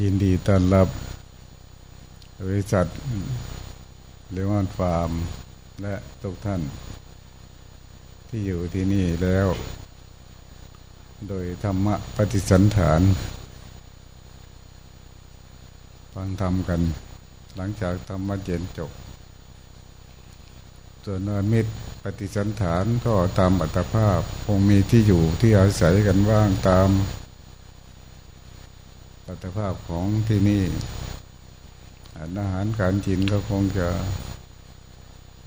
ยินดีต้อนรับบริษัทเลมอนฟาร์ม และทุกท่าน ที่อยู่ที่นี่แล้ว โดยธรรมะปฏิสันฐาน ฟังธรรมกัน หลังจากธรรมะเย็นจบส่วนนมิตร ฏิสันฐานก็ตามอัตภาพคงมีที่อยู่ที่อาศัยกันว่างตามอัตภาพของที่นี่อาหารการกินก็คงจะ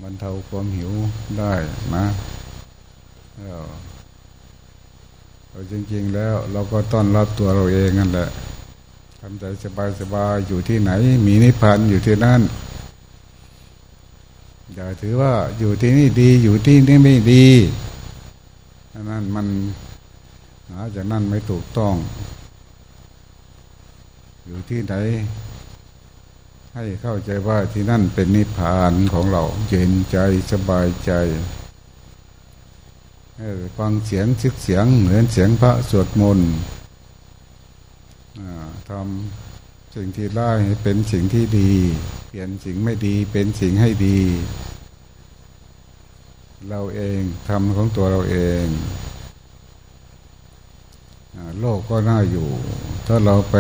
บรรเทาความหิวได้นะเราจริงๆแล้วเราก็ต้อนรับตัวเราเองนั่นแหละทำใจสบายๆอยู่ที่ไหน มีนิพพานอยู่ที่นั่น ถือว่าอยู่ที่นี่ดีอยู่ที่นี่ไม่ดีนั่นมันหาจากนั่นไม่ถูกต้อง อยู่ที่ไหนให้เข้าใจว่าที่นั่นเป็นนิพพานของเราเย็นใจสบายใจฟังเสียงซึกเสียงเหมือนเสียงพระสวดมนต์ทำสิ่งที่ร้ายให้เป็นสิ่งที่ดี เปลี่ยนสิ่งไม่ดีเป็นสิ่งให้ดี เราเองทำของตัวเราเองโลกก็น่าอยู่ ถ้าเราไป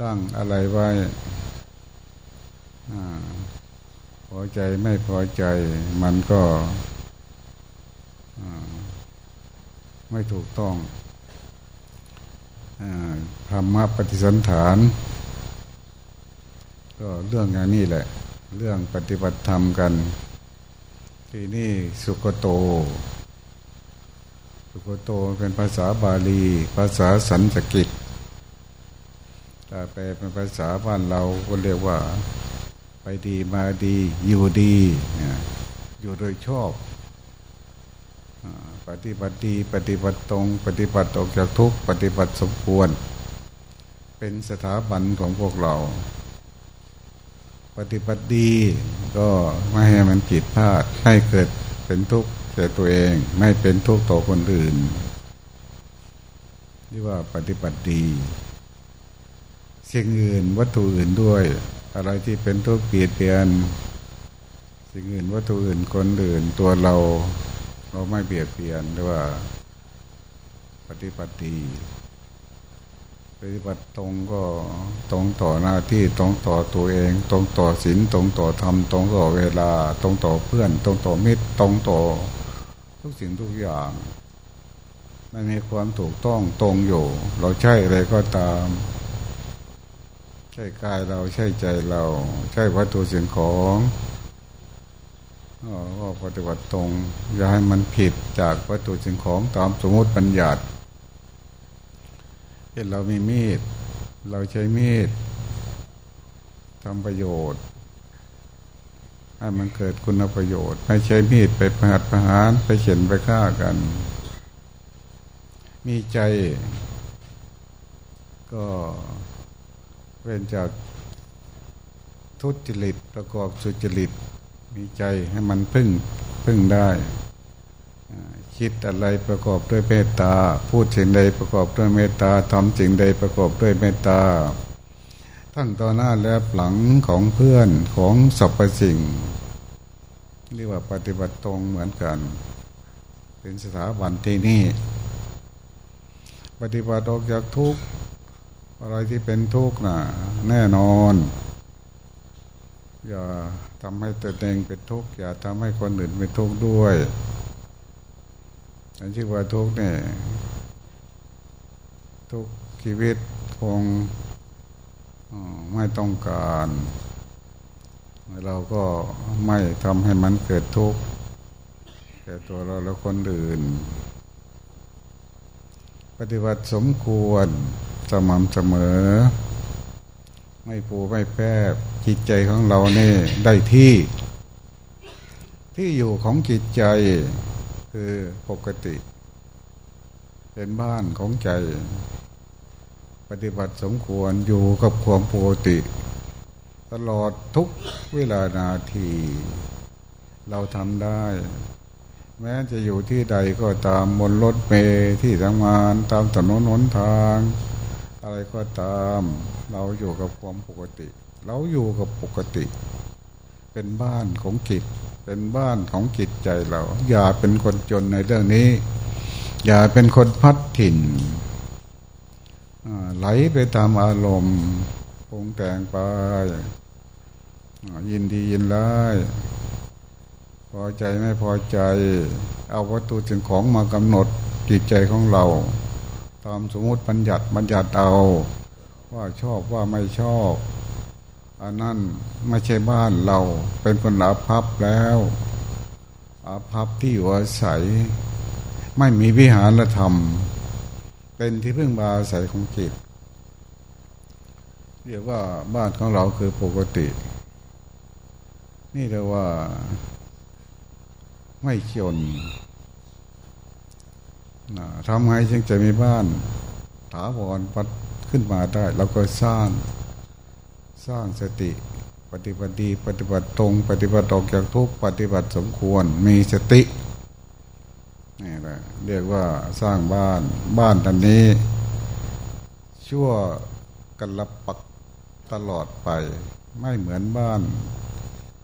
ตั้งอะไรไว้พอใจไม่พอใจมันก็ไม่ถูกต้องธรรมะปฏิสันฐาน ก็เรื่องงานนี้แหละ เรื่องปฏิบัติธรรมกัน ที่นี่สุกโต สุกโตเป็นภาษาบาลี ภาษาสันสกิตถ้าแปลเป็นภาษาบ้านเราก็เรียกว่า ไปดีมาดี อยู่ดีอยู่โดยชอบปฏิบัติดีปฏิบัติตรง ปฏิบัติออกจากทุกปฏิบัติสมควร เป็นสถาบันของพวกเรา ปฏิบัติดีก็ไม่ให้มันผิดพลาดให้เกิดเป็นทุกข์แก่ตัวเองไม่เป็นทุกข์ต่อคนอื่นที่ว่าปฏิบัติดีสิ่งอื่นวัตถุอื่นด้วย อะไรที่เป็นทุกข์เปลี่ยนเปลี่ยนสิ่งอื่นวัตถุอื่นคนอื่นตัวเรา เราไม่เบียดเบียนหรือว่า ปฏิบัติดี ปฏิบัติตรงก็ตรงต่อหน้าที่ตรงต่อตัวเอง ตรงต่อศีลตรงต่อธรรมตรงต่อเวลา ตรงต่อเพื่อน ตรงต่อมิตรตรงต่อทุกสิ่งทุกอย่างไม่มีความถูกต้องตรงอยู่ เราใช่อะไรก็ตาม ใช่กายเราใช่ใจเรา ใช่วัตถุสิ่งของก็ปฏิบัติตรง อย่าให้มันผิดจากวัตถุสิ่งของตามสมมติปัญญัติ เห็นเรามีมีด เราใช้มีดทำประโยชน์ให้มันเกิดคุณประโยชน์ไม่ใช้มีดไปประหัตประหารไปเขียนไปฆ่ากัน มีใจ ก็เป็นจากทุจริตประกอบสุจริต มีใจให้มันพึ่งพึ่งได้ คิดอะไรประกอบด้วยเมตตา พูดสิ่งใดประกอบด้วยเมตตาทำสิ่งใดประกอบด้วยเมตตา ทั้งต่อหน้าและหลังของเพื่อนของสรรพสิ่งเรียกว่าปฏิบัติตรงเหมือนกัน เป็นสถาบันที่นี่ ปฏิบัติออกจากทุกอะไรที่เป็นทุกข์น่ะ แน่นอน อย่าทำให้ตัวเองเป็นทุกข์อย่าทำให้คนอื่นเป็นทุกข์ด้วย อันที่ว่าทุกเนี่ยทุกชีวิตคงไม่ต้องการ เราก็ไม่ทำให้มันเกิดทุกข์แก่ตัวเราและคนอื่น ปฏิบัติสมควรสม่ำเสมอ ไม่ปูไม่แปรจิตใจของเราเนี่ได้ที่ ที่อยู่ของจิตใจ คือปกติ เป็นบ้านของใจ ปฏิบัติสมควรอยู่กับความปกติ ตลอดทุกเวลานาที เราทำได้ แม้จะอยู่ที่ใดก็ตามบนรถเมล์ที่ทำงานตามถนนหนทาง อะไรก็ตาม เราอยู่กับความปกติ เราอยู่กับปกติ เป็นบ้านของจิต เป็นบ้านของจิตใจเรา อย่าเป็นคนจนในเรื่องนี้ อย่าเป็นคนพัดถิ่นไหลไปตามอารมณ์ปรุงแต่งไปยินดียินร้ายพอใจไม่พอใจ เอาวัตถุสิ่งของมากำหนดจิตใจของเรา ตามสมมติบัญญัติบัญญัติเอา ว่าชอบว่าไม่ชอบ อันนั้นไม่ใช่บ้านเราเป็นคนอาภัพแล้วอาภัพที่อยู่อาศัย ไม่มีวิหารธรรม เป็นที่พึ่งบาอาศัยของจิตเรียกว่าบ้านของเราคือปกติ นี่เรียกว่า ไม่จนทำไงจึงจะมีบ้าน ถาวรปัดขึ้นมาได้เราก็สร้าง สร้างสติ ปฏิบัติดีปฏิบัติตรง ปฏิบัติออกจากทุกปฏิบัติสมควรมีสตินี่แหละเรียกว่าสร้างบ้านบ้านอันนี้ ชั่วกันละปักตลอดไป ไม่เหมือนบ้าน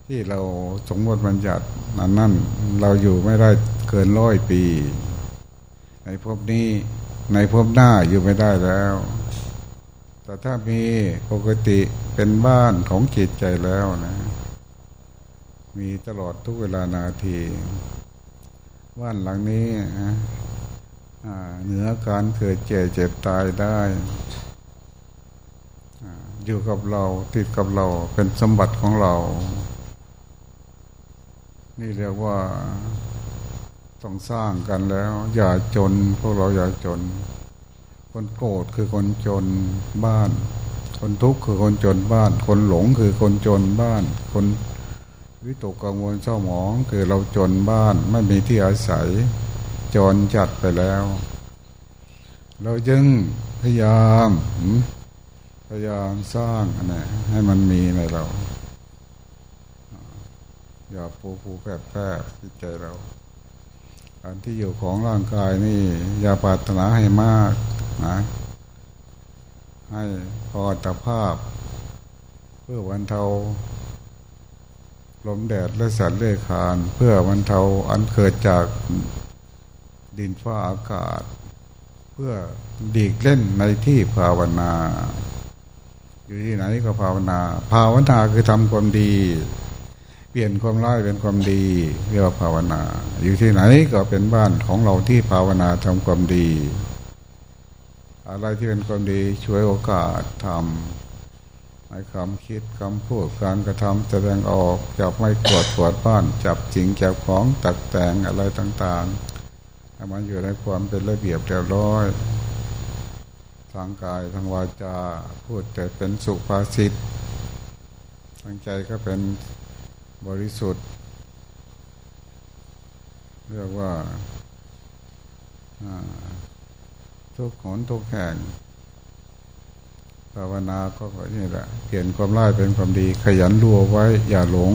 ที่เราสมมติบัญญัตินั้นนั่นเราอยู่ไม่ได้เกินร้อยปี ในภพนี้ในภพหน้าอยู่ไม่ได้แล้ว แต่ถ้ามีปกติเป็นบ้านของจิตใจแล้วนะ มีตลอดทุกเวลานาทีบ้านหลังนี้เหนือการเกิดเจ็บเจ็บตายได้อยู่กับเราติดกับเราเป็นสมบัติของเรา นี่เรียกว่าต้องสร้างกันแล้ว อย่าจน พวกเราอย่าจน คนโกรธคือคนจนบ้าน คนทุกข์คือคนจนบ้าน คนหลงคือคนจนบ้าน คนวิตกกังวลเศร้าหมองคือเราจนบ้านไม่มีที่อาศัย จนจัดไปแล้ว เราจึงพยายามพยายามสร้างนะให้มันมีในเรา อย่าปูปูแปบแปบจิตใจเรา การที่อยู่ของร่างกายนี่อย่าปรารถนาให้มากนะให้พอตภาพ เพื่อวันเทาลมแดดและสัตว์เลื้อยคาน เพื่อวันเทาอันเกิดจากดินฟ้าอากาศ เพื่อดีกเล่นในที่ภาวนา อยู่ที่ไหนก็ภาวนา ภาวนาคือทำความดี เปลี่ยนความร้ายเป็นความดีเรียกว่าภาวนา อยู่ที่ไหนก็เป็นบ้านของเราที่ภาวนาทำความดี อะไรที่เป็นความดีช่วยโอกาสทำให้คำคิดคำพูดการกระทำแสดงออกจับไม่กวดกวดบ้าน จับจริงจับของตัดแต่งอะไรต่างๆให้มันอยู่ในความเป็นระเบียบเรียบร้อยทางกายทางวาจาพูดแต่เป็นสุภาษิตทางใจก็เป็น บริสุทธิ์ เรียกว่าทุกขนทุกแห่งภาวนาก็นี่แหละเปลี่ยนความร้ายเป็นความดี ขยันรู้ไว้ อย่าหลง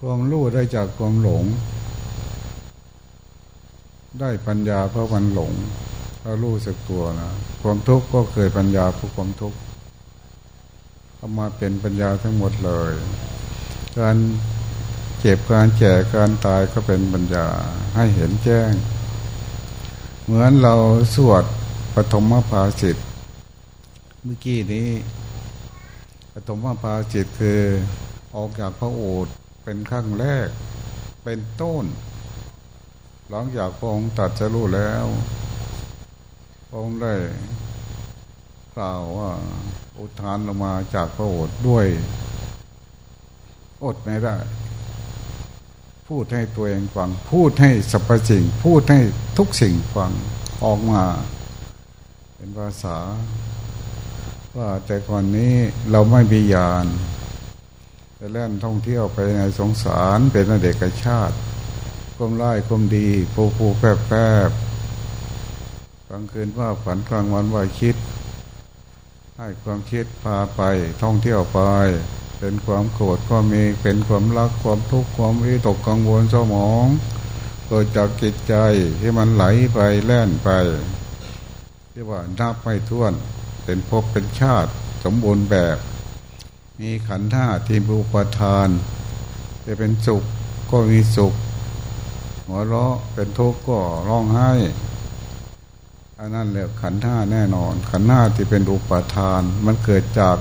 ความรู้ได้จากความหลง ได้ปัญญาเพราะมันหลงเรารู้สึกตัวนะความทุกข์ก็เกิดปัญญาเพราะความทุกข์ เอามาเป็นปัญญาทั้งหมดเลย การเจ็บการแก่การตายก็เป็นปัญญาให้เห็นแจ้ง เหมือนเราสวดปฐมภาสิทธิ์เมื่อกี้นี้ปฐมภาสิทธิ์คือออกจากพระโอษฐ์เป็นขั้งแรก เป็นต้น หลังจากพระองค์ตัดจะรู้แล้วพระองค์ได้กล่าวว่า อุทานลงมาจากพระโอษฐ์ด้วย อดไม่ได้ พูดให้ตัวเองฟัง พูดให้สรรพสิ่ง พูดให้ทุกสิ่งฟังออกมา เป็นภาษา ว่าแต่ก่อนนี้เราไม่มียานจะเล่นท่องเที่ยวไปในสงสารเป็นเด็กชาติก้มไล่ก้มดีปูปูแปบแปบกลางคืนว่าฝันกลางวันว่าคิด ให้ความคิดพาไปท่องเที่ยวไป เป็นความโกรธก็มีเป็นความรักความทุกข์ความวิตกกังวลเศร้าหมอง เกิดจากจิตใจที่มันไหลไปแล่นไปที่ว่านับไม่ถ้วน เป็นภพเป็นชาติสมบูรณ์แบบ มีขันธ์ห้าที่บุปทาน จะเป็นสุขก็มีสุข หัวเราะเป็นทุกข์ก็ร้องไห้ อันนั้นเรียกขันธ์ห้าแน่นอน ขันธ์ห้าที่เป็นอุปทาน มันเกิดจาก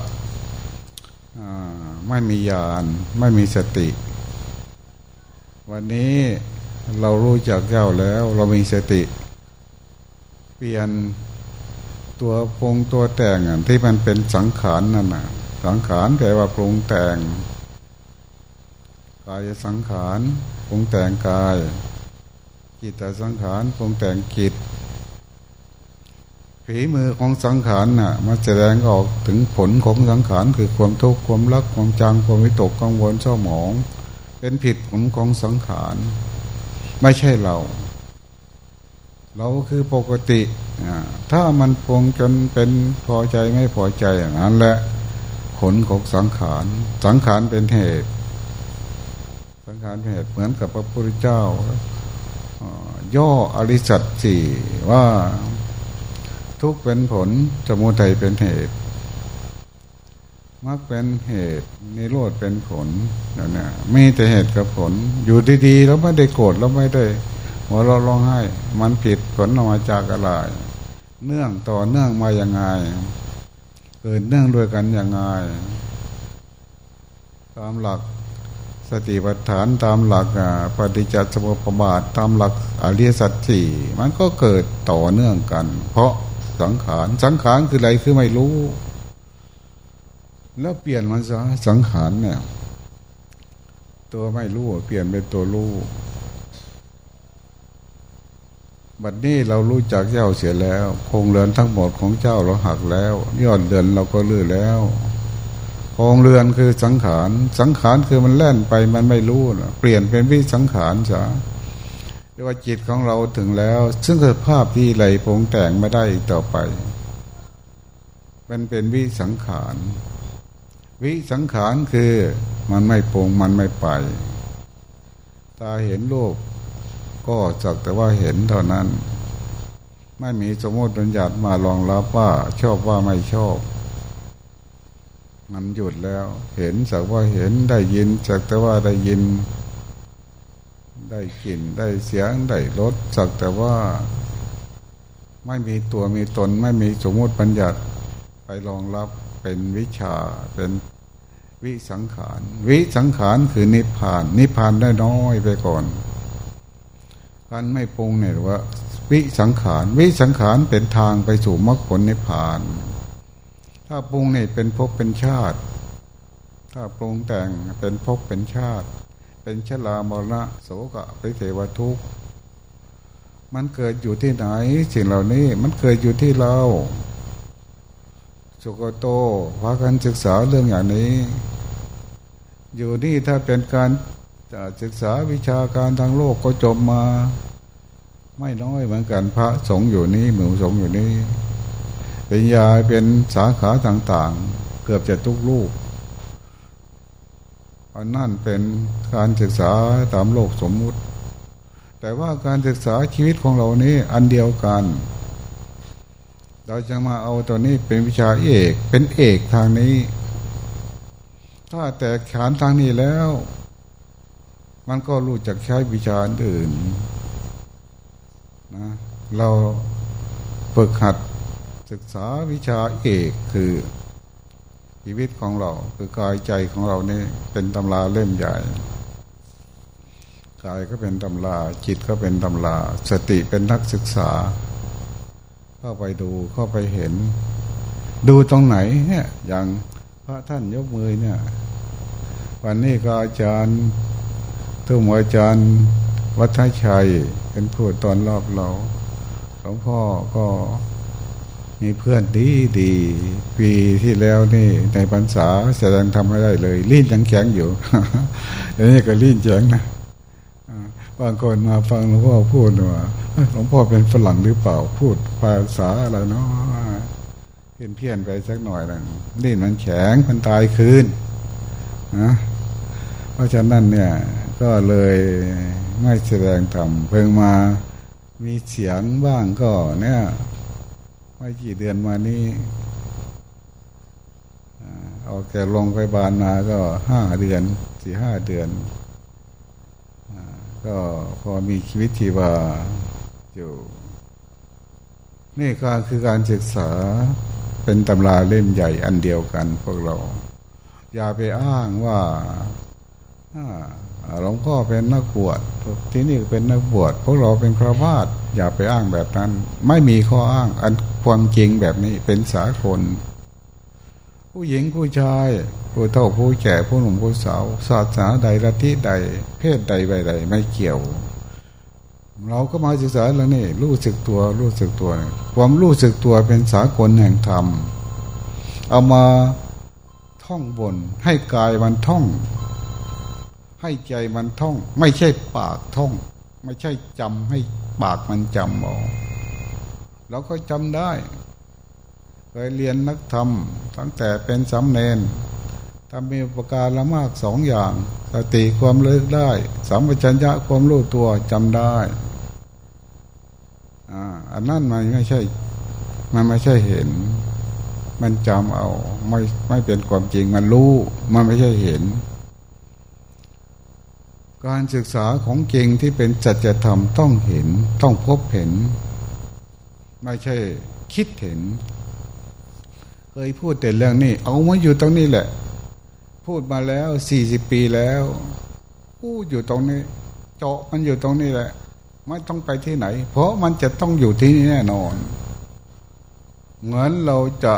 ไม่มีญาณไม่มีสติ วันนี้เรารู้จักเจ้าแล้ว เรามีสติ เปลี่ยนตัวปรุงตัวแต่งที่มันเป็นสังขารนั่นนะสังขารแปลว่าปรุงแต่งกายสังขารปรุงแต่งกายจิตสังขารปรุงแต่งจิต ฝีมือของสังขารน่ะมาแสดงออกถึงผลของสังขารคือความทุกข์ความรักความจังความวิตกกังวลเศร้าหมอง เป็นผิดผลของสังขาร ไม่ใช่เรา เราคือปกติถ้ามันปรงจนเป็นพอใจไม่พอใจอย่างนั้นแหละผลของสังขาร สังขารเป็นเหตุ สังขารเป็นเหตุเหมือนกับพระพุทธเจ้า ย่ออริสัตสี่ว่า ทุกเป็นผลสมุทัยเป็นเหตุมรรคเป็นเหตุนิโรธเป็นผลเนี่ยมีแต่เหตุกับผล อยู่ดีๆแล้วไม่ได้โกรธแล้วไม่ได้หัวเราร้องไห้ มันผิดผลออกมาจากอะไรเนื่องต่อเนื่องมาอย่างไงเกิดเนื่องด้วยกันอย่างไงตามหลักสติปัฏฐานตามหลักปฏิจจสมุปบาทตามหลักอริยสัจสี่มันก็เกิดต่อเนื่องกัน เพราะ สังขาร สังขารคืออะไรคือไม่รู้ แล้วเปลี่ยนมันซะสังขารเนี่ย ตัวไม่รู้เปลี่ยนเป็นตัวรู้บัดนี้เรารู้จักเจ้าเสียแล้วคงเรือนทั้งหมดของเจ้าเราหักแล้วยอดเดือนเราก็ลื้อแล้วคงเรือนคือสังขาร สังขารคือมันแล่นไปมันไม่รู้นะเปลี่ยนเป็นวิสังขารซะ รียกว่าจิตของเราถึงแล้ว ซึ่งคือภาพที่ไหลพงแต่งไม่ได้อีกต่อไป มันเป็นวิสังขาร วิสังขารคือมันไม่ปงมันไม่ไป ตาเห็นโลกก็จักแต่ว่าเห็นเท่านั้น ไม่มีสมมติบัญญัติมารองรับว่าชอบว่าไม่ชอบมันหยุดแล้ว เห็นสักว่าเห็นได้ยินจักแต่ว่าได้ยิน ได้กลิ่นได้เสียงได้รสสักแต่ว่า ไม่มีตัวมีตนไม่มีสมมติปัญญัติไปรองรับเป็นวิชาเป็นวิสังขาร วิสังขารคือนิพพาน นิพพานได้น้อยไปก่อนการไม่ปรุงเนี่ยว่า วิสังขาร วิสังขารเป็นทางไปสู่มรรคผลนิพพาน ถ้าปรุงเนี่ยเป็นภพเป็นชาติ ถ้าปรุงแต่งเป็นภพเป็นชาติ เป็นชลามรณะโสกะไปเทวทุกข์มันเกิดอยู่ที่ไหน สิ่งเหล่านี้มันเกิดอยู่ที่เราสุกโตพากันศึกษาเรื่องอย่างนี้ อยู่นี่ถ้าเป็นการศึกษาวิชาการทางโลกก็จบมา ไม่น้อยเหมือนกันพระสงฆ์อยู่นี่หมู่สงฆ์อยู่นี่เป็นยาเป็นสาขาต่างๆ เกือบจะทุกลูก อันนั่นเป็นการศึกษาตามโลกสมมุติ แต่ว่าการศึกษาชีวิตของเรานี้อันเดียวกัน เราจะมาเอาตัวนี้เป็นวิชาเอกเป็นเอกทางนี้ ถ้าแตกขานทางนี้แล้ว มันก็รู้จักใช้วิชาอื่นนะเราฝึกหัดศึกษาวิชาเอกคือ ชีวิตของเรา คือกายใจของเรานี่เป็นตำราเล่มใหญ่กายก็เป็นตำราจิตก็เป็นตำราสติเป็นนักศึกษา เข้าไปดูเข้าไปเห็น ดูตรงไหนเนี่ยอย่างพระท่านยกมือเนี่ย วันนี้ก็อาจารย์ทุ่มอาจารย์ วัฒชัยเป็นผู้ตอนรอบเราหลวงพ่อก็ มีเพื่อนดีดีปีที่แล้วนี่ในพรรษาแสดงทำไม่ได้เลยลิ้นยังแข็งอยู่เดี๋ยวนี้ก็ลิ้นแข็งนะบางคนมาฟังหลวงพ่อพูดว่าหลวงพ่อเป็นฝรั่งหรือเปล่าพูดภาษาอะไรเนาะเพี้ยนเพี้ยนไปสักหน่อยนึงลิ้นมันแข็งมันตายคืนนะเพราะฉะนั้นเนี่ย ก็เลยไม่แสดงธรรมเพิ่งมามีเสียงบ้างก็เนี่ย ไม่กี่เดือนมานี้ออกแกลงไปบาลมาก็ห้าเดือนสี่ห้าเดือนก็พอมีชีวิตชีวาอยู่นี่ก็คือการศึกษาเป็นตำราเล่มใหญ่อันเดียวกันพวกเรา อย่าไปอ้างว่าหลวงพ่อเป็นนักบวชที่นี่เป็นนักบวชพวกเราเป็นคราวาสอย่าไปอ้างแบบนั้น ไม่มีข้ออ้างอัน ความจริงแบบนี้เป็นสากลผู้หญิงผู้ชาย ผู้เฒ่าผู้แก่ผู้หนุ่มผู้สาวศาสนาใดละที่ใด เพศใดใดไม่เกี่ยว เราก็มาศึกษาแล้วนี่รู้สึกตัวรู้สึกตัว ความรู้สึกตัวเป็นสากลแห่งธรรม เอามาท่องบน ให้กายมันท่อง ให้ใจมันท่อง ไม่ใช่ปากท่อง ไม่ใช่จำให้ปากมันจำเอา เราก็จำได้ เคยเรียนนักธรรม ตั้งแต่เป็นสำเนนทำมีประการละมากสองอย่าง สติความเลิกได้สัมปชัญญะความรู้ตัวจำได้อ่าอันนั้นมันไม่ใช่ มันไม่ใช่เห็น มันจำเอา ไม่ไม่เป็นความจริงมันรู้ มันไม่ใช่เห็น การศึกษาของจริงที่เป็นจัจธรรมต้องเห็น ต้องพบเห็น ไม่ใช่คิดเห็น เคยพูดแต่เรื่องนี้ เอามาอยู่ตรงนี้แหละ พูดมาแล้วสี่สิบปีแล้วพูดอยู่ตรงนี้ เจาะมันอยู่ตรงนี้แหละ ไม่ต้องไปที่ไหน เพราะมันจะต้องอยู่ที่นี่แน่นอนเหมือนเราจะ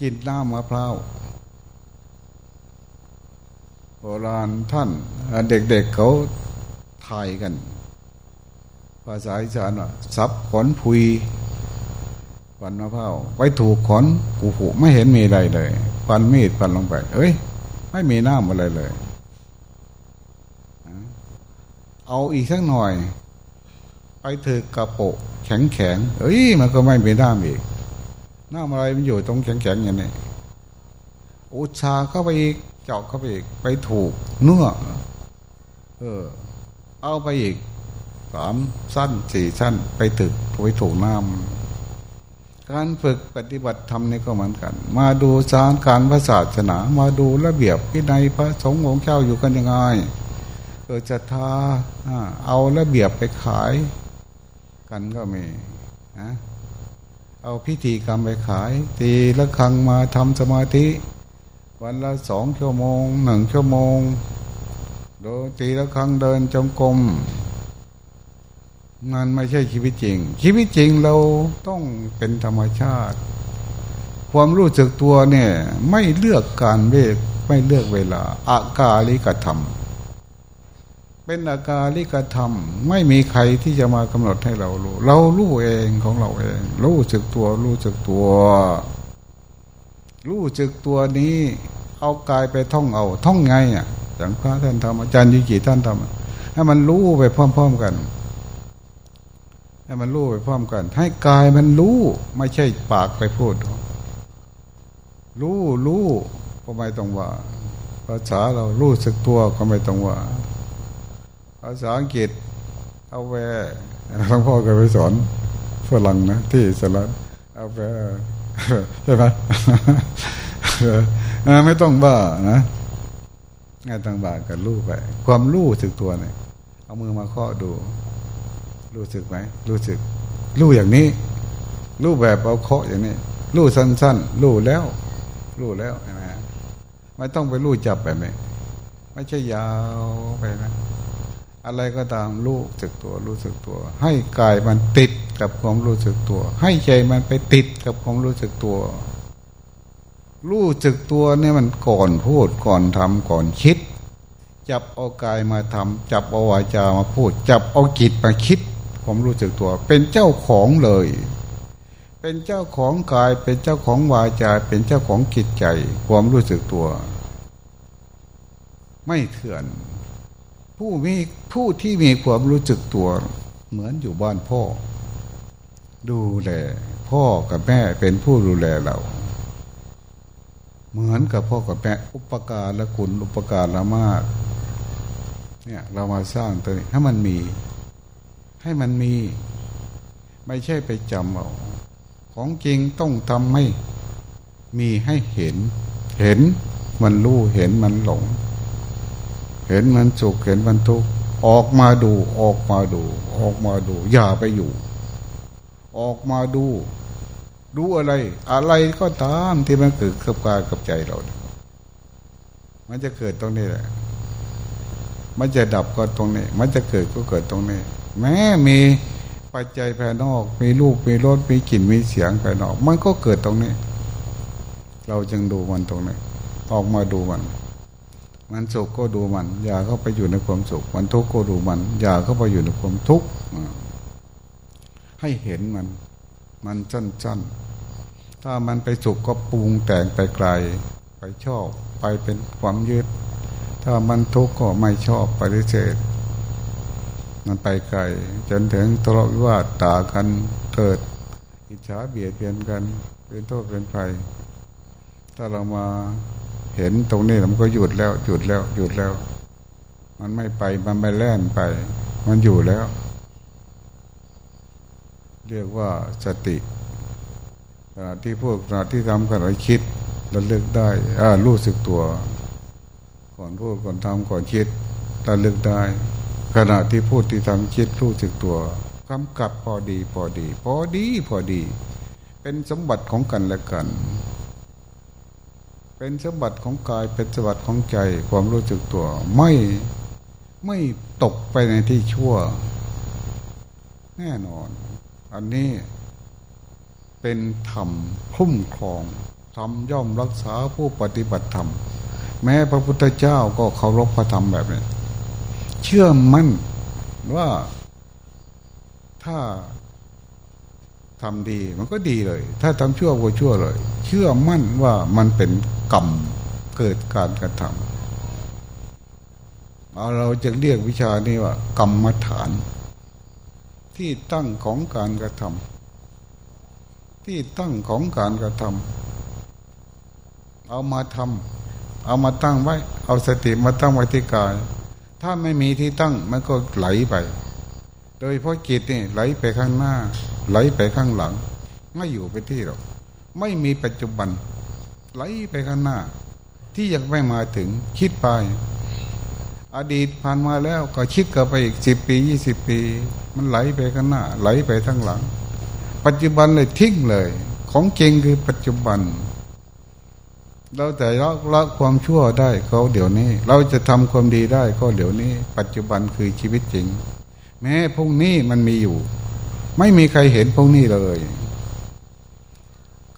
กินน้ำมะพร้าวโบราณท่านเด็กๆเเขาทายกัน ภาษาอีสานว่าซับขอนพุยฟันมะพร้าวไว้ถูกขอนกูผูไม่เห็นมีอะไรเลยฟันมีดฟันลงไป เอ้ย ไม่มีน้ำอะไรเลย เอาอีกสักหน่อย ไปถือกระโปะแข็งแข็งเอ้ย มันก็ไม่มีน้ำอีกน้ำอะไรมันอยู่ตรงแข็งแข็งอย่างนี้อุชาเข้าไปอีกเจาะเข้าไปอีก ไปถูกเนื้อเออ เอาไปอีก สามสั้นสี่สั้นไปตึกไปถูกน้ำการฝึกปฏิบัติธรรมนี่ก็เหมือนกัน มาดูสารการพระศาสนามาดูระเบียบพินัยพระสงฆ์ของเจ้าอยู่กันยังไงเกิดศรัทธาเอาระเบียบไปขายกันก็มีนะเอาพิธีกรรมไปขาย ตีละครังมาทำสมาธิ วันละสองชั่วโมงหนึ่งชั่วโมงโดยตีละครังเดินจงกรม มันไม่ใช่ชีวิตจริง ชีวิตจริงเราต้องเป็นธรรมชาติ ความรู้สึกตัวเนี่ย ไม่เลือกการเวกไม่เลือกเวลา อากาลิกธรรม เป็นอากาลิกธรรม ไม่มีใครที่จะมากำหนดให้เรารู้ เรารู้เองของเราเอง รู้สึกตัว รู้สึกตัว รู้สึกตัวนี้ เอากายไปท่องเอา ท่องไงอะอย่างพระท่านทำอาจารย์ยุกิท่านทำให้มันรู้ไปพร้อม ๆ กัน ให้มันรู้ไปพร้อมกัน ให้กายมันรู้ ไม่ใช่ปากไปพูด รู้รู้ก็ไม่ต้องว่า ภาษาเรารู้สึกตัวก็ไม่ต้องว่า ภาษาอังกฤษเอาแวหลวงพ่อเคยไปสอนฝรั่งนะ ที่สลัดเอาแวใช่ไหมไม่ต้องบ้านะงานต่างบากันรู้ไป ความรู้สึกตัวเนี่ย เอามือมาเคาะดู รู้สึกไหมรู้สึก รู้อย่างนี้ รู้แบบเอาเคาะอย่างนี้ รู้สั้นๆ รู้แล้ว รู้แล้วนะไม่ต้องไปรู้จับแบบนี้ไม่ใช่ยาวไปนะ อะไรก็ตามรู้สึกตัวรู้สึกตัว ให้กายมันติดกับความรู้สึกตัว ให้ใจมันไปติดกับความรู้สึกตัว รู้สึกตัวเนี่ยมันก่อนพูดก่อนทำก่อนคิดจับเอากายมาทำจับเอาวาจามาพูด จับเอาจิตมาคิด ความรู้สึกตัว เป็นเจ้าของเลย เป็นเจ้าของกาย เป็นเจ้าของวาจา เป็นเจ้าของจิตใจ ความรู้สึกตัว ไม่เถื่อน ผู้มีผู้ที่มีความรู้สึกตัว เหมือนอยู่บ้านพ่อ ดูแลพ่อกับแม่เป็นผู้ดูแลเราเหมือนกับพ่อกับแม่อุปการและคุณอุปการละมาก เนี่ยเรามาสร้างตัวนี้ให้มันมี ให้มันมี ไม่ใช่ไปจำเอาของจริงต้องทำให้มีให้เห็น เห็นมันรู้เห็นมันหลง เห็นมันสุขเห็นมันทุกข์ออกมาดูออกมาดู ออกมาดู อย่าไปอยู่ ออกมาดู ดูอะไร อะไรก็ตามที่มันเกิดกับกายกับใจเรา มันจะเกิดตรงนี้แหละ มันจะดับก็ตรงนี้ มันจะเกิดก็เกิดตรงนี้ แม้มีปัจจัยภายนอก มีรูปมีรสมีกลิ่นมีเสียงภายนอก มันก็เกิดตรงนี้ เราจึงดูมันตรงนี้ ออกมาดูมัน มันสุขก็ดูมัน อย่าเข้าไปอยู่ในความสุข มันทุกข์ก็ดูมัน อย่าเข้าไปอยู่ในความทุกข์ให้เห็นมัน มันจั้นๆถ้ามันไปสุขก็ปรุงแต่งไปไกล ไปชอบ ไปเป็นความยึด ถ้ามันทุกข์ก็ไม่ชอบปฏิเสธ มันไปไกลจนถึงทะเลาะวิวาทต่ากันเกิด อิจฉาเบียดเบียนกันเป็นโทษเป็นภัย ถ้าเรามาเห็นตรงนี้มันก็หยุดแล้ว หยุดแล้ว หยุดแล้ว มันไม่ไปมันไม่แล่นไป มันอยู่แล้ว เรียกว่าสติขณะที่พวกขณะที่ทำกันไว้คิดราเลือกได้อ่ารู้สึกตัว ก่อนพูดก่อนทำก่อนคิดราเลือกได้ ขณะที่พูดที่ทำคิดรู้สึกตัวกำกับพอดีพอดี พอดีพอดี เป็นสมบัติของกันและกัน เป็นสมบัติของกายเป็นสมบัติของใจความรู้สึกตัว ไม่ไม่ตกไปในที่ชั่ว แน่นอน อันนี้เป็นธรรมคุ้มครองธรรมย่อมรักษาผู้ปฏิบัติธรรม แม้พระพุทธเจ้าก็เคารพพระธรรมแบบนี้ เชื่อมั่นว่าถ้าทำดีมันก็ดีเลย ถ้าทำชั่วก็ชั่วเลย เชื่อมั่นว่ามันเป็นกรรมเกิดการกระทำเอาเราจะเรียกวิชานี้ว่า กรรมฐาน ที่ตั้งของการกระทำที่ตั้งของการกระทำเอามาทำ เอามาตั้งไว้ เอาสติมาตั้งไว้ที่กาย ถ้าไม่มีที่ตั้งมันก็ไหลไป โดยเพราะจิตนี่ไหลไปข้างหน้า ไหลไปข้างหลัง ไม่อยู่ไปที่หรอกไม่มีปัจจุบัน ไหลไปข้างหน้า ที่ยังไม่มาถึงคิดไป อดีตผ่านมาแล้วก็คิดกับไปอีกสิบปียี่สิบปี มันไหลไปข้างหน้า ไหลไปทั้งหลัง ปัจจุบันเลยทิ้งเลย ของจริงคือปัจจุบัน เราแต่ละละความชั่วได้ก็เดี๋ยวนี้ เราจะทำความดีได้ก็เดี๋ยวนี้ ปัจจุบันคือชีวิตจริง แม้พรุ่งนี้มันมีอยู่ ไม่มีใครเห็นพรุ่งนี้เลย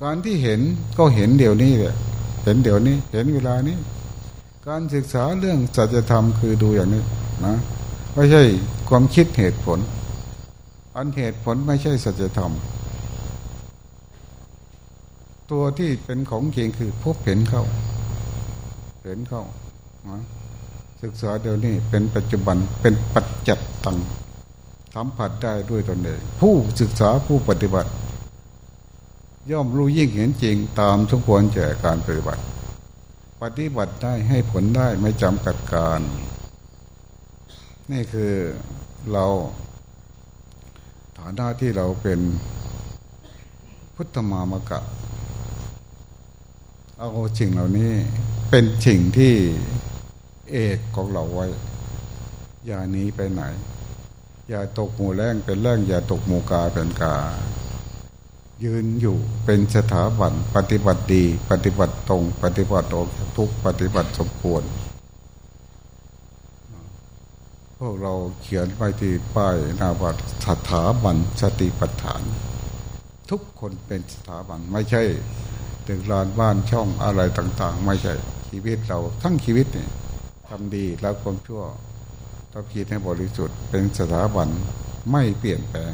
การที่เห็นก็เห็นเดี๋ยวนี้แหละเห็นเดี๋ยวนี้ เห็นเวลานี้ การศึกษาเรื่องสัจธรรมคือดูอย่างนี้นะไม่ใช่ความคิดเหตุผล อันเหตุผลไม่ใช่สัจธรรม ตัวที่เป็นของจริงคือพบเห็นเข้า เห็นเข้าศึกษาเดี๋ยวนี้เป็นปัจจุบันเป็นปัจจัตตังสัมผัสได้ด้วยตนเองผู้ศึกษาผู้ปฏิบัติ ย่อมรู้ยิ่งเห็นจริงตามทุกควรแก่การปฏิบัติ ปฏิบัติได้ให้ผลได้ไม่จำกัดการ นี่คือเราฐานะที่เราเป็นพุทธมามกะ เอาสิ่งเหล่านี้เป็นสิ่งที่เอกของเราไว้ อย่านี้ไปไหน อย่าตกหมู่แรงเป็นแรงอย่าตกหมู่กาเป็นกา ยืนอยู่เป็นสถาบันปฏิบัติดี ปฏิบัติตรง ปฏิบัติออกทุกปฏิบัติสมควรพวกเราเขียนไปที่ป้ายนาวัดสถาบันสติปัฏฐาน ทุกคนเป็นสถาบันไม่ใช่ ตึกลานบ้านช่องอะไรต่าง ๆ ไม่ใช่ชีวิตเราทั้งชีวิตนี่ทำดีแล้วความชั่วต้องคิดให้บริสุทธิ์เป็นสถาบันไม่เปลี่ยนแปลง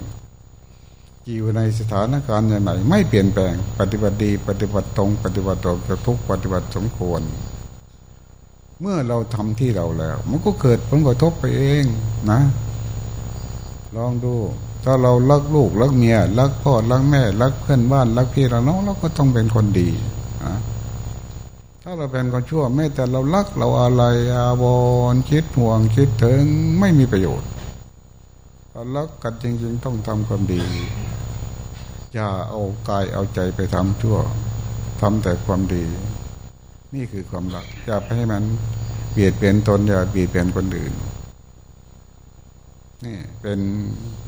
อยู่ในสถานการณ์อย่างไรไม่เปลี่ยนแปลง ปฏิบัติดีปฏิบัติตรง ปฏิบัติตรงจะทุกปฏิบัติสมควร เมื่อเราทำที่เราแล้ว มันก็เกิดผลกระทบไปเองนะ ลองดู ถ้าเรารักลูกรักเมียรักพ่อรักแม่รักเพื่อนบ้านรักพี่รักน้องเราก็ต้องเป็นคนดีนะาเราเป็นคนชั่วแม้แต่เราลักเราอะไรอาบอนคิดห่วงคิดถึงไม่มีประโยชน์เราลักกันจริงๆต้องทำความดี อย่าเอากายเอาใจไปทำชั่วทำแต่ความดี นี่คือความรักอย่าไปให้มันเบียดเบียนตนอย่าเบียดเบียนคนอื่น นี่เป็น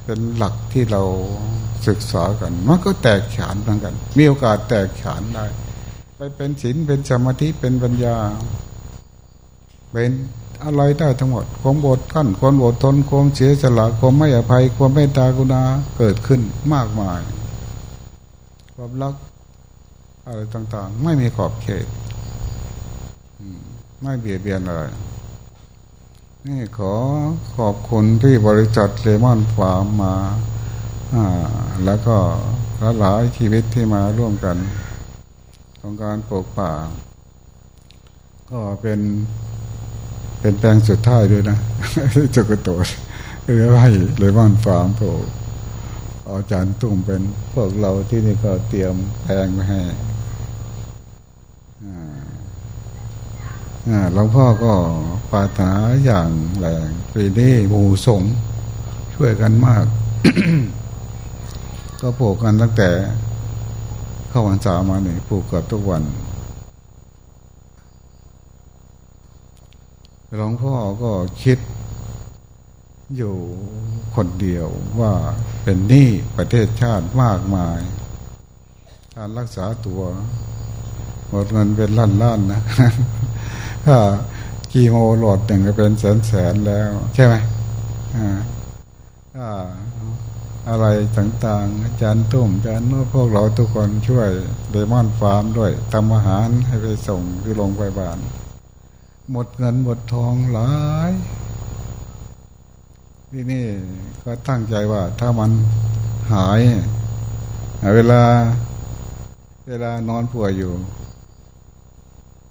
เป็นหลักที่เราศึกษากัน มันก็แตกฉานเหมือนกัน มีโอกาสแตกฉานได้ ไปเป็นศีลเป็นสมาธิเป็นปัญญา เป็นอะไรได้ทั้งหมด ความอดกั้นความอดทนความเสียสละความไม่อภัย ความเมตตากรุณาเกิดขึ้นมากมาย ความรักอะไรต่างๆ ไม่มีขอบเขต ไม่เบียดเบียนอะไร นี่ขอขอบคุณที่บริจาคเลมอนฟาร์มมา อ่า แล้วก็หลายชีวิตที่มาร่วมกันของการปลูกป่า ก็เป็น เป็นแปลงสุดท้ายด้วยนะจุกโตดเออให้เลมอนฟาร์มปลูกอาจารย์ตุ้มเป็นพวกเราที่นี่ก็เตรียมแปลงมาให้ หลวงพ่อก็ปาถนาอย่างแรงปีนี้หมู่สงช่วยกันมาก ก็ปลูกกันตั้งแต่ เข้าวันษามาเนี่ยปลูกกับทุกวันหลวงพ่อก็คิดอยู่คนเดียวว่าเป็นหนี้ประเทศชาติมากมาย การรักษาตัวหมดเงินเป็นล้านล้านนะ ถ้ากีโมโหลดหนึ่งก็เป็นแสนแสนแล้ว ใช่ไหมอ่าอะไรต่างๆ อาจารย์ตุ้มอาจารย์นพวกเราทุกคนช่วยเดมอนฟาร์มด้วยทำอาหารให้ไปส่งที่โรงพยาบาล หมดเงินหมดทองหลายที่นี่ก็ตั้งใจว่าถ้ามันหาย เวลาเวลานอนป่วยอยู่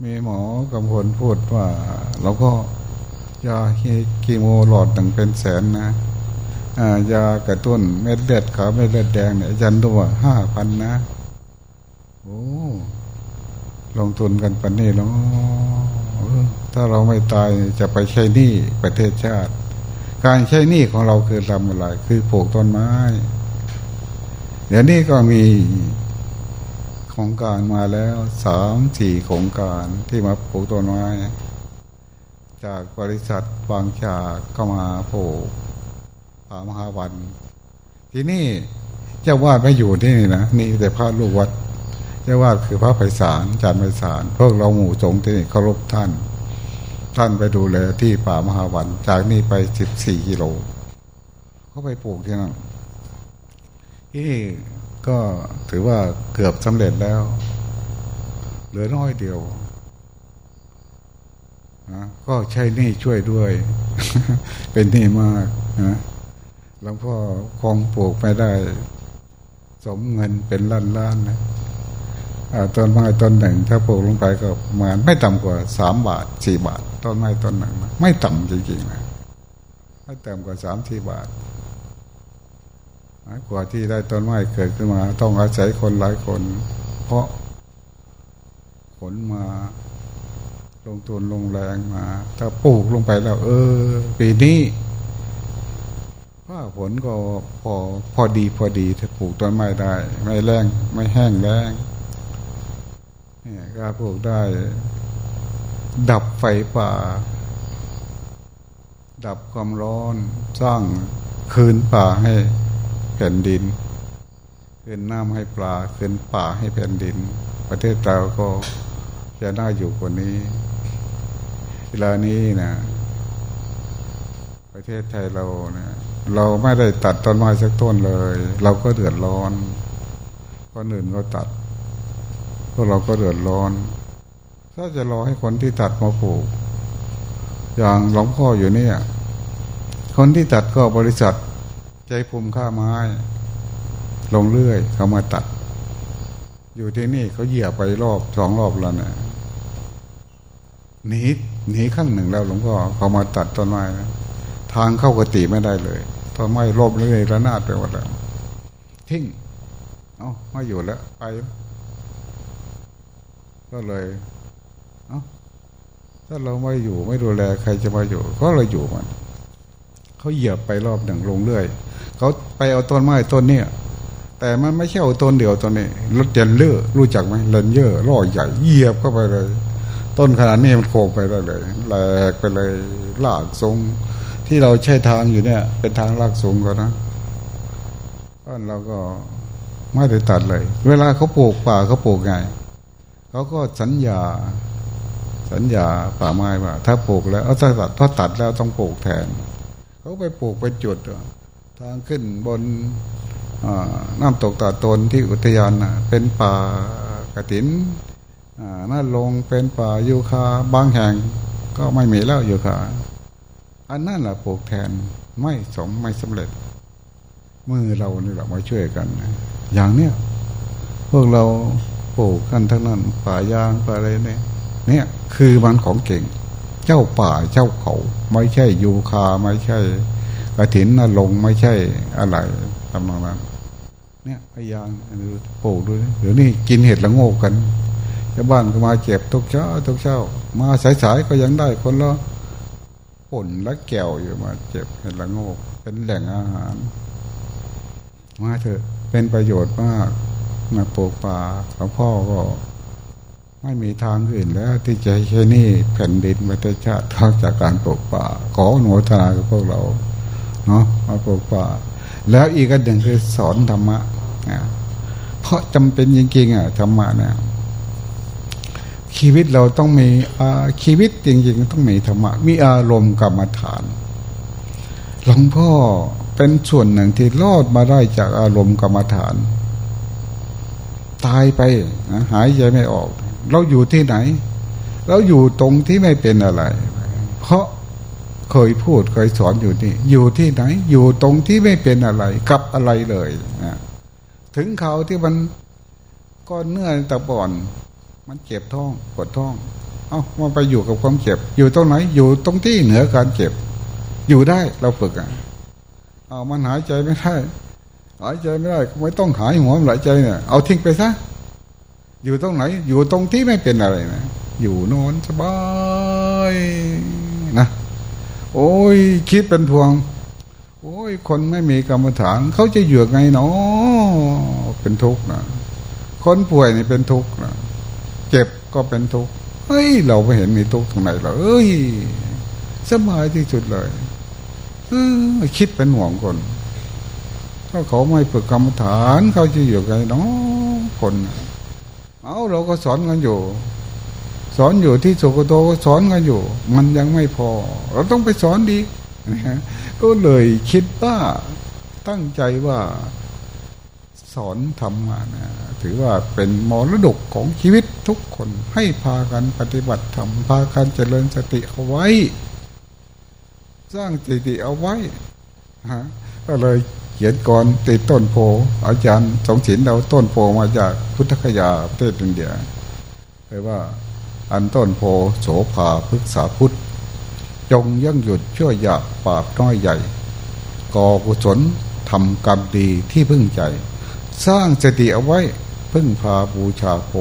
มีหมอกำพลพูดว่า เราก็ยาคีโมหลอดตั้งเป็นแสนนะยากระตุ้นเม็ดเลือดขาวเม็ดเลือดแดงเนี่ยยันตัวห้าพันนะโอ้ลงทุนกันปันนี้เนาะถ้าเราไม่ตายจะไปใช้หนี้ประเทศชาติ การใช้หนี้ของเราคือทำอะไรคือปลูกต้นไม้ เดี๋ยวนี้ก็มี โครงการมาแล้วสามสี่โครงการที่มาปลูกต้นไม้จากบริษัทบางจากเข้ามาปลูกป่ามหาวัน ที่นี่เจ้าวาดไม่อยู่ที่นี่นะนี่แต่พระลูกวัดเจ้าวาดคือพระไพศาลจารย์ไพศาลพวกเราหมู่สงฆ์ที่นี่เคารพท่าน ท่านไปดูแลที่ป่ามหาวัน จากนี่ไปสิบสี่กิโลเขาไปปลูกที่นั่นที่ ก็ถือว่าเกือบสำเร็จแล้ว เหลือน้อยเดียวนะก็ใช้นี่ช่วยด้วย เป็นนี่มากนะหลวงพ่อคงปลูกไม่ได้ สมเงินเป็นล้านล้านนะต้นไม้ต้นหนึ่ง ถ้าปลูกลงไปก็ประมาณไม่ต่ำกว่าสามบาทสี่บาท ต้นไม้ต้นหนึ่ง ไม่ต่ำจริงๆนะไม่ต่ำกว่าสามสี่บาท กว่าที่ได้ต้นไม้เกิดขึ้นมา ต้องอาศัยคนหลายคน เพราะผลมาลงทุนลงแรงมา ถ้าปลูกลงไปแล้ว เออ ปีนี้ว่าผลก็พอพอดีพอดีถ้าปลูกต้นไม้ได้ ไม่แรงไม่แห้งแรงเนี่ยก็ปลูกได้ ดับไฟป่า ดับความร้อน สร้างคืนป่าให้ ผ่นดินขึ้นน้ำให้ปลาขึ้นป่าให้แผ่นดิน ประเทศเราก็จะน่าอยู่กว่านี้ เวลานี้นะประเทศไทยเราเนะเราไม่ได้ตัดต้นไม้สักต้นเลย เราก็เดือดร้อนคนอื่นก็ตัดพวกเราก็เดือดร้อน ถ้าจะรอให้คนที่ตัดมาปลูกอย่างหลวงพ่ออยู่เนี่ย คนที่ตัดก็บริษัท ใจภูมิค่าไม้ ลงเรื่อย เขามาตัด อยู่ที่นี่เขาเหยียบไปรอบสองรอบแล้วนะหนีหนีขั้นหนึ่งแล้วหลวงพ่อเขามาตัดต้นไม้นะทางเข้ากติไม่ได้เลยต้นไม้รอบเลยระนาดไปหมดแล้ว ทิ้งเอาไม่อยู่แล้วไป ก็เลยเอ้าถ้าเราไม่อยู่ไม่ดูแลใครจะมาอยู่ ก็เราอยู่มัน เขาเหยียบไปรอบหนึ่งลงเรื่อยเขาไปเอาต้นไม้ต้นเนี้ยแต่มันไม่ใช่เอาต้นเดียวต้นนี้รถเจนเลอร์รู้จักไหมเลนเยอร์ล่อใหญ่เหยียบเข้าไปเลย ต้นขนาดนี้มันโคไปได้เลยแหลกไปเลยลากทรงที่เราใช้ทางอยู่เนี่ย เป็นทางลากสูงก่อนนะบ้านเราก็ไม่ได้ตัดเลย เวลาเขาปลูกป่าเขาปลูกไงเขาก็สัญญา สัญญาป่าไม้ว่า ถ้าปลูกแล้วเอาถ้าตัดถ้าตัดแล้วต้องปลูกแทน เขาไปปลูกไปจุดทางขึ้นบนน้ำตกตาตนที่อุทยานเป็นป่ากระถินนั่นลงเป็นป่ายูคาบางแห่งก็ไม่มีแล้วยูคาอันนั้นแหละปลูกแทนไม่สมไม่สำเร็จ มือเรานี่แหละมาช่วยกัน อย่างเนี้ยพวกเราปลูกกันทั้งนั้นป่ายางป่าอะไรเนี่ยเนี่ยคือมันของเก่ง เจ้าป่าเจ้าเขา ไม่ใช่ยูคาไม่ใช่กระถินนลงไม่ใช่อะไรทำนองนั้นเนี่ยพยายามปลูกด้วยเดี๋ยวนี้กินเห็ดละโงกกันชาวบ้านก็มาเก็บทุกเช้าทุกเช้า มาสายๆก็ยังได้คนละผลและแก้วอยู่มาเก็บเห็ดละโงก เป็นแหล่งอาหาร มาเถอะเป็นประโยชน์มากมาปลูกป่าหลวงพ่อก็ ไม่มีทางอื่นแล้วที่จะใช้นี่แผ่นดินประเทศชาติทางจากการปลูกป่า ขอหนูทนากับพวกเราเนาะมาปลูกป่า แล้วอีกอันหนึ่งคือสอนธรรมะนะเพราะจำเป็นจริงๆอะธรรมะเนี่ยชีวิตเราต้องมีชีวิตจริงๆต้องมีธรรมะมีอารมณ์กรรมฐานหลวงพ่อเป็นส่วนหนึ่งที่รอดมาได้จากอารมณ์กรรมฐาน ตายไปนะหายใจไม่ออก เราอยู่ที่ไหน เราอยู่ตรงที่ไม่เป็นอะไร เพราะเคยพูดเคยสอนอยู่นี่ อยู่ที่ไหน อยู่ตรงที่ไม่เป็นอะไร กับอะไรเลยนะถึงเขาที่มันก้อนเนื้อตะปอน มันเจ็บท้องปวดท้อง เอา้ามันไปอยู่กับความเจ็บ อยู่ตรงไหน อยู่ตรงที่เหนือการเจ็บ อยู่ได้เราฝึกอะเอามันหายใจไม่ได้หายใจไม่ได้ไม่ต้องหายหัวหายใจเนี่ยเอาทิ้งไปซะ อยู่ตรงไหน อยู่ตรงที่ไม่เป็นอะไรนะอยู่นอนสบายนะโอ้ยคิดเป็นพวง โอ้ย คนไม่มีกรรมฐาน เขาจะอยู่ไงเนาะเป็นทุกข์นะคนป่วยนี่เป็นทุกข์นะเจ็บก็เป็นทุกข์เฮ้ย เราไม่เห็นมีทุกข์ตรงไหนเลยเอ้ยสบายที่สุดเลยคิดเป็นห่วงคนถ้าเขาไม่ฝึกกรรมฐาน เขาจะอยู่ไงเนาะคน เอาเราก็สอนกันอยู่ สอนอยู่ที่สุกโตก็สอนกันอยู่ มันยังไม่พอ เราต้องไปสอนดีก็เลยคิดว่าตั้งใจว่าสอนธรรมะนะถือว่าเป็นมรดกของชีวิตทุกคนให้พากันปฏิบัติธรรมพากันเจริญสติเอาไว้ สร้างสติเอาไว้ฮะก็เลย ขียนก่อนติดต้นโพอาจารย์สงศินเราต้นโพมาจากพุทธคยาประเทศอินเดียเลยว่า อันต้นโพโสภาพฤกษาพุทธ จงยั่งหยุดช่วยยาบปาบน้อยใหญ่ก่อกุศลทำกรรมดีที่พึ่งใจ สร้างสติเอาไว้พึ่งพาบูชาโพ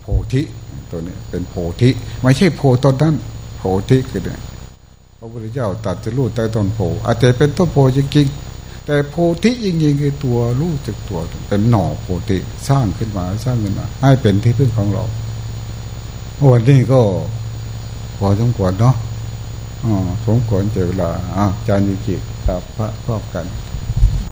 โพธิตัวนี้เป็นโพธิ ไม่ใช่โพต้นนั้นโพธิคือเนี่ยพระพุทธเจ้าตัดจะรู้ใต้ต้นโพอาจจะเป็นต้นโพจริงๆ แต่โพธิจริงๆคือตัวรู้จักตัวเป็นหน่อโพธิสร้างขึ้นมาสร้างขึ้นมา ให้เป็นที่พึ่งของเราวันนี้ก็พอสมควรเนาะอ๋อสมควรเจอเวลาอาจารย์ยุจิกับพระครอบกัน